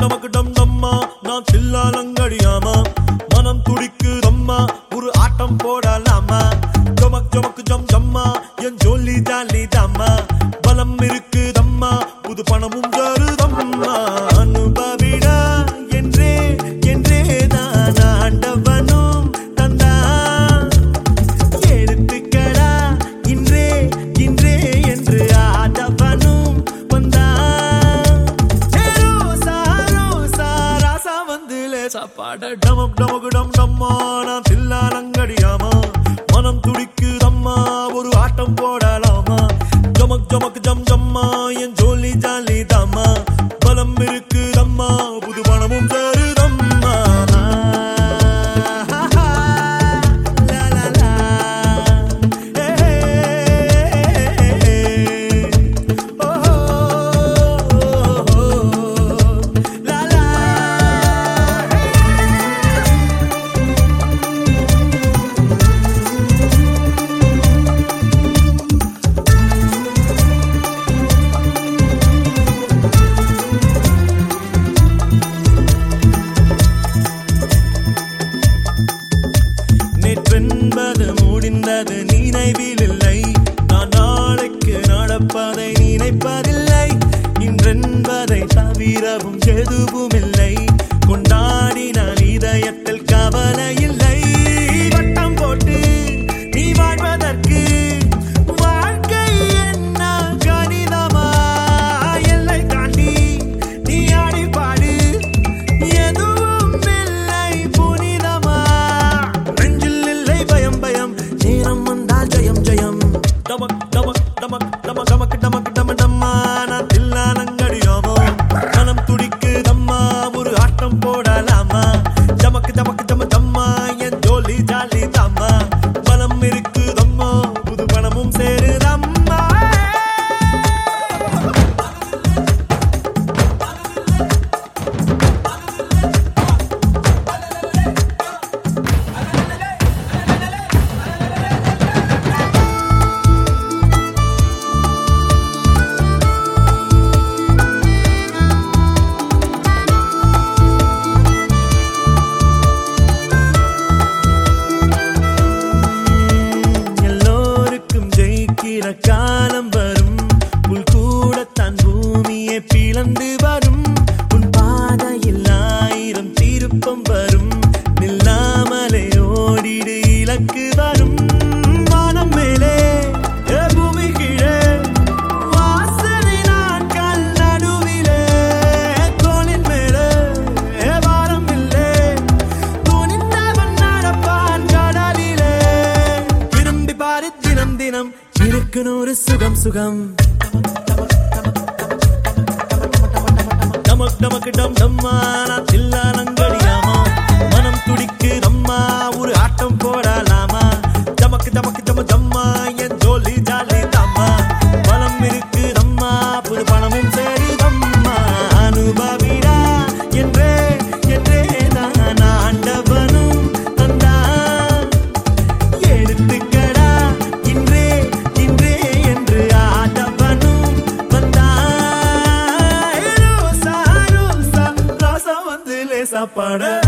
நமக்கு டம் டம்மா நான் சில்லாலங்கடியாமா சாப்பாட டமம் டமகுடம் டம்மா நான் சில்லாலங்கடியாமா மனம் துடிக்கு தம்மா ஒரு ஆட்டம் போடலாமா? ஜமக் ஜமக் ஜம் ஜம்மா என் ஜெயம் டமக் டமக் டமக் டம காலம் வரும். புல் கூடத்தான் பூமியை பிளந்து வரும். உன் பாதையில் ஆயிரம் திருப்பம் வரும். நில்லாமலே ஓடிடு இலக்கு வரும். வானம் மேலே பூமி கீழே. வாசனை நாட்கள் நடுவிலே தோளின் மேலே வாரம் இல்லை. துணிந்தவன் நடப்பான் கடலிலே. திரும்பி பாரு தினம் தினம் இருக்கு நூறு சுகம் சுகம். நமக்கு நமக்கு டம் டம்மா நான் தில்லான parar.